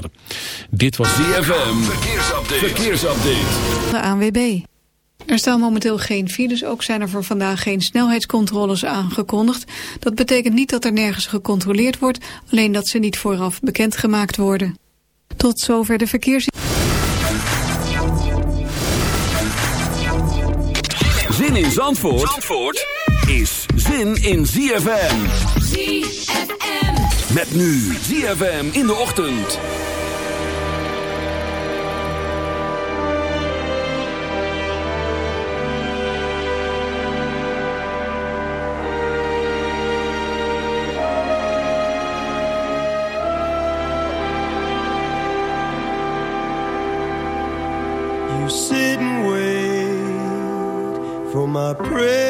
graden. Dit was DFM. Verkeersupdate. Verkeersupdate. De ANWB. Er staan momenteel geen files, ook zijn er voor vandaag geen snelheidscontroles aangekondigd. Dat betekent niet dat er nergens gecontroleerd wordt, alleen dat ze niet vooraf bekendgemaakt worden. Tot zover de verkeers... Zin in Zandvoort, Zandvoort is zin in ZFM. ZFM. Met nu ZFM in de ochtend. for my precious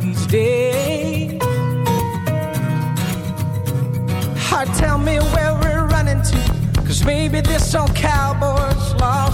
these days. Heart, tell me where we're running to, cause maybe this old cowboy's lost.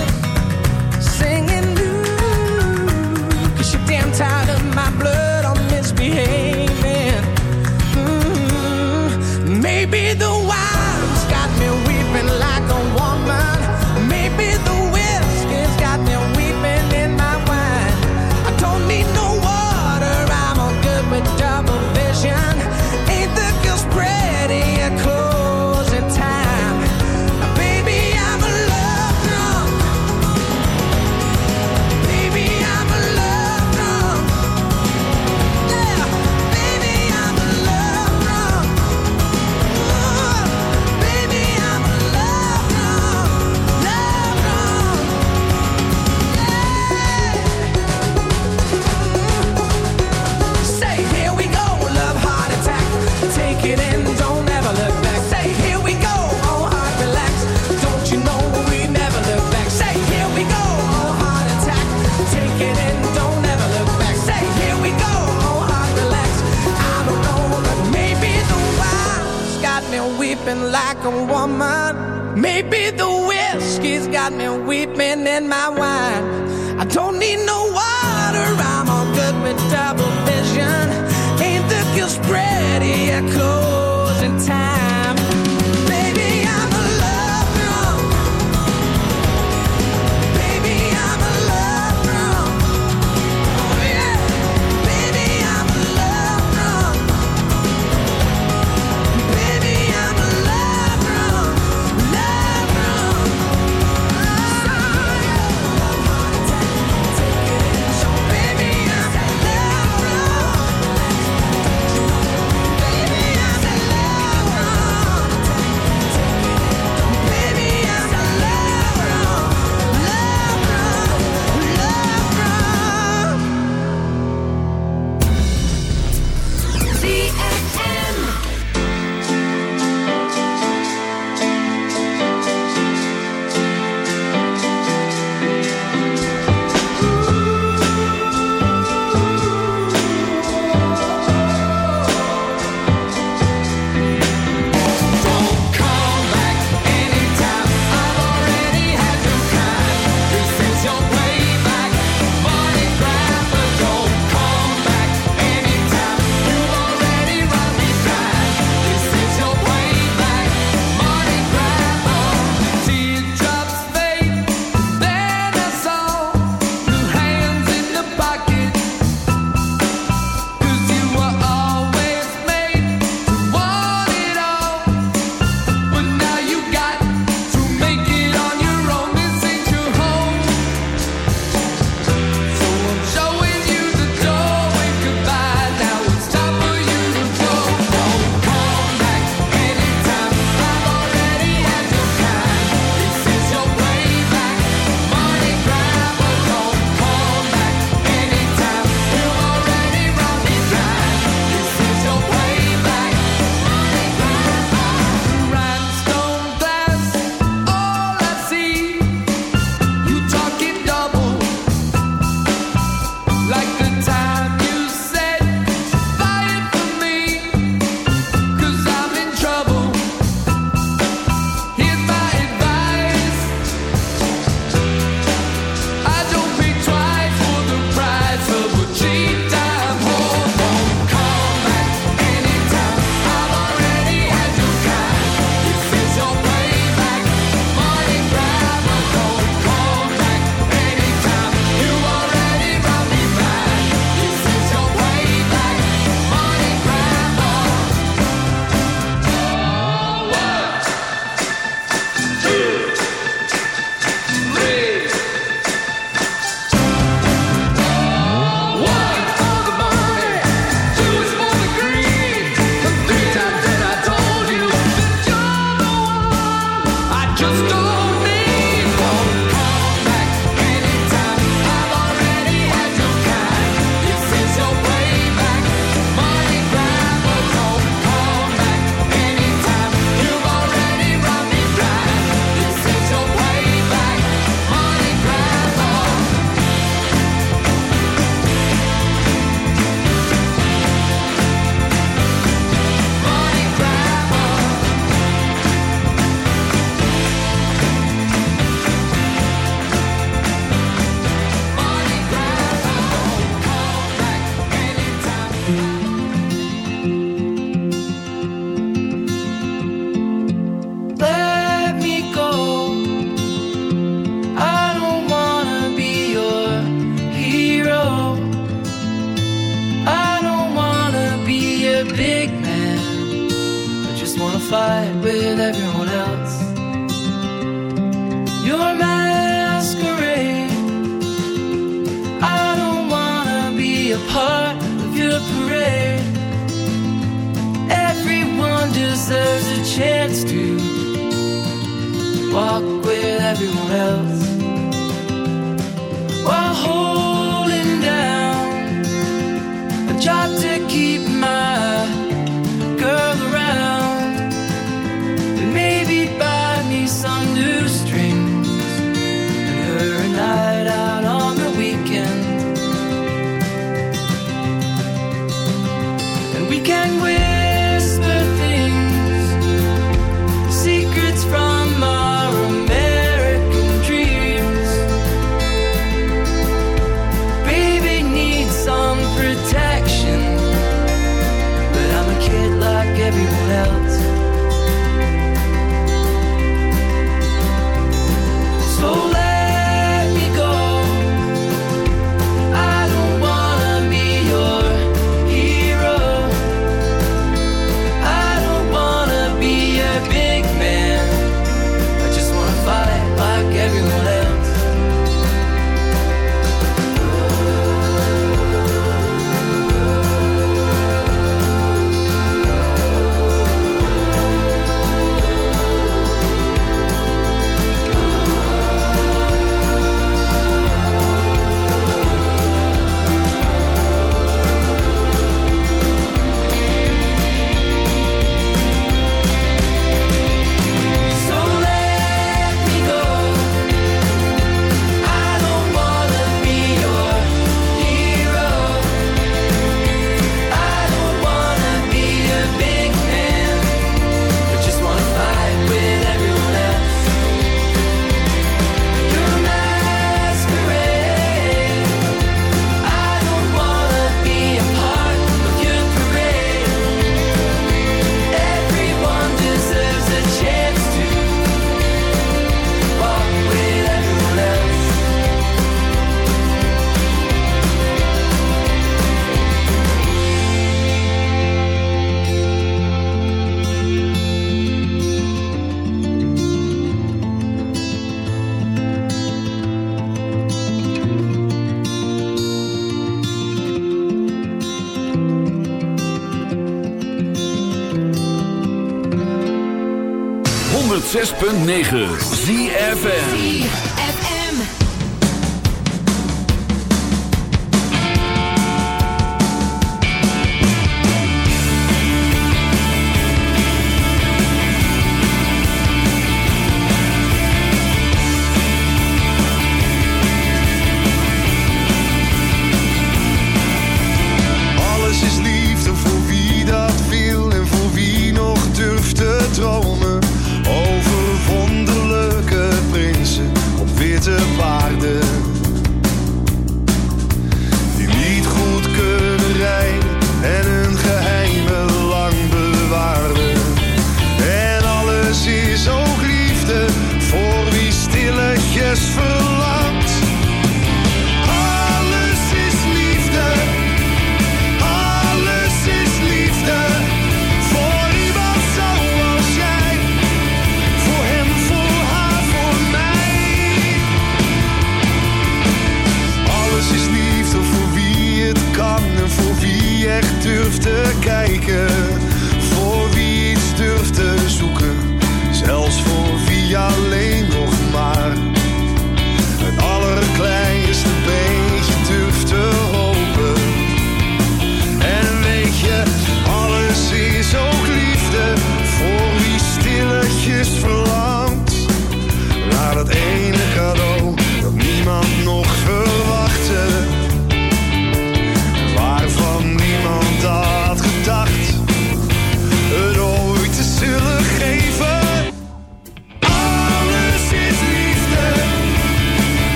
106.9 ZFN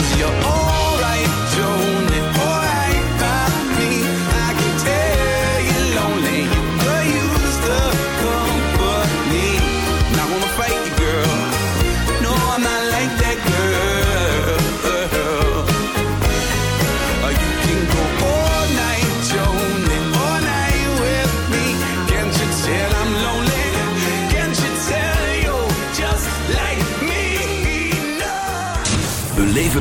Cause you're all.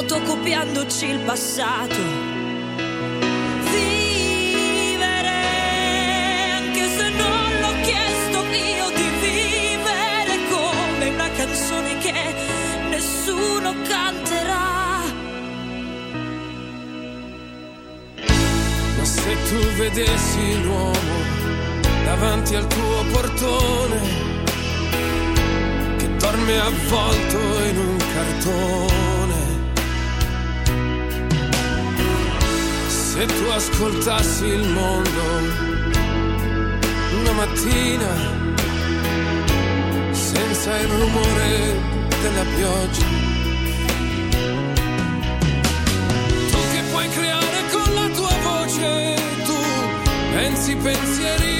fotocopiandoci il passato. Vivere, anche se non l'ho chiesto io di vivere come una canzone che nessuno canterà. Ma se tu vedessi l'uomo davanti al tuo portone che dorme avvolto in un cartone. Se tu ascoltassi il mondo una mattina senza il rumore della pioggia. Tu che puoi creare con la tua voce, tu pensi pensieri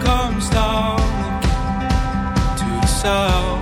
comes down to the south.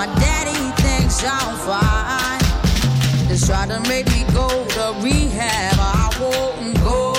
My daddy thinks I'm fine. They try to make me go to rehab. I won't go.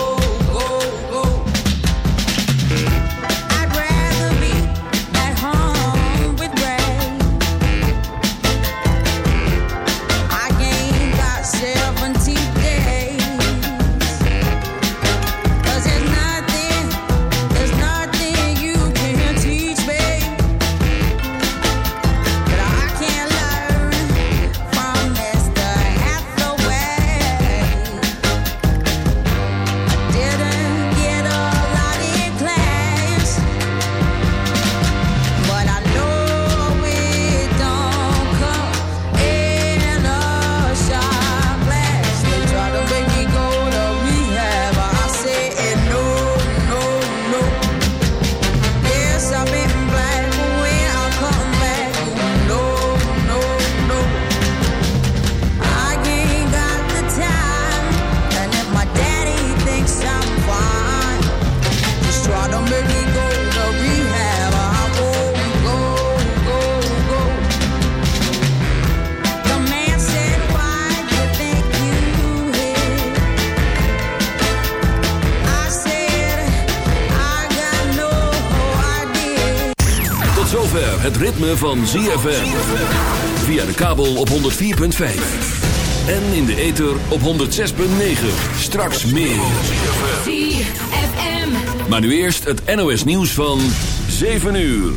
van ZFM. Via de kabel op 104.5. En in de ether op 106.9. Straks meer. ZFM. Maar nu eerst het NOS nieuws van 7 uur.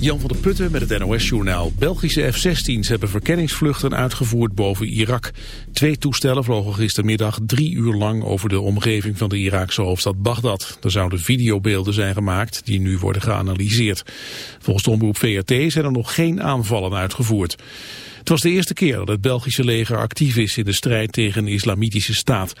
Jan van der Putten met het NOS-journaal. Belgische F-16's hebben verkenningsvluchten uitgevoerd boven Irak. Twee toestellen vlogen gistermiddag drie uur lang over de omgeving van de Iraakse hoofdstad Bagdad. Er zouden videobeelden zijn gemaakt die nu worden geanalyseerd. Volgens de omroep VRT zijn er nog geen aanvallen uitgevoerd. Het was de eerste keer dat het Belgische leger actief is in de strijd tegen de islamitische staat.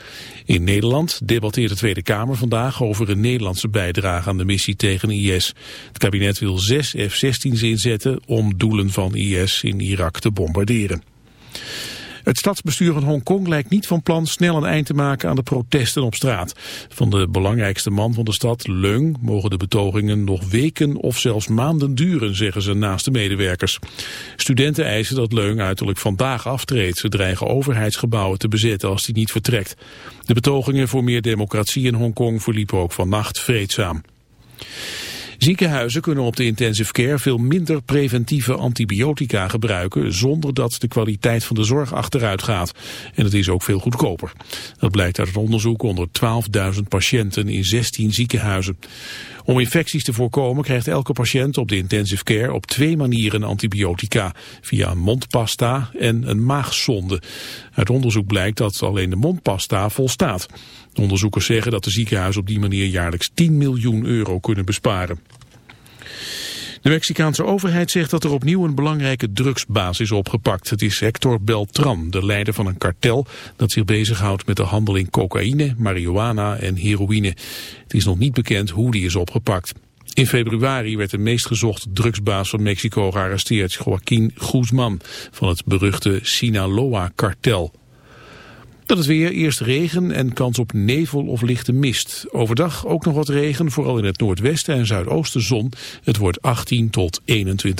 In Nederland debatteert de Tweede Kamer vandaag over een Nederlandse bijdrage aan de missie tegen IS. Het kabinet wil zes F-16's inzetten om doelen van IS in Irak te bombarderen. Het stadsbestuur van Hongkong lijkt niet van plan snel een eind te maken aan de protesten op straat. Van de belangrijkste man van de stad, Leung, mogen de betogingen nog weken of zelfs maanden duren, zeggen ze naast de medewerkers. Studenten eisen dat Leung uiterlijk vandaag aftreedt. Ze dreigen overheidsgebouwen te bezetten als hij niet vertrekt. De betogingen voor meer democratie in Hongkong verliepen ook vannacht vreedzaam. Ziekenhuizen kunnen op de intensive care veel minder preventieve antibiotica gebruiken zonder dat de kwaliteit van de zorg achteruit gaat. En het is ook veel goedkoper. Dat blijkt uit het onderzoek onder 12.000 patiënten in 16 ziekenhuizen. Om infecties te voorkomen krijgt elke patiënt op de intensive care op twee manieren antibiotica. Via een mondpasta en een maagsonde. Uit onderzoek blijkt dat alleen de mondpasta volstaat. Onderzoekers zeggen dat de ziekenhuizen op die manier jaarlijks 10 miljoen euro kunnen besparen. De Mexicaanse overheid zegt dat er opnieuw een belangrijke drugsbaas is opgepakt. Het is Hector Beltran, de leider van een kartel dat zich bezighoudt met de handel in cocaïne, marihuana en heroïne. Het is nog niet bekend hoe die is opgepakt. In februari werd de meest gezochte drugsbaas van Mexico gearresteerd, Joaquín Guzman, van het beruchte Sinaloa-kartel. Dat het weer, eerst regen en kans op nevel of lichte mist. Overdag ook nog wat regen, vooral in het noordwesten en zuidoosten zon. Het wordt 18 tot 21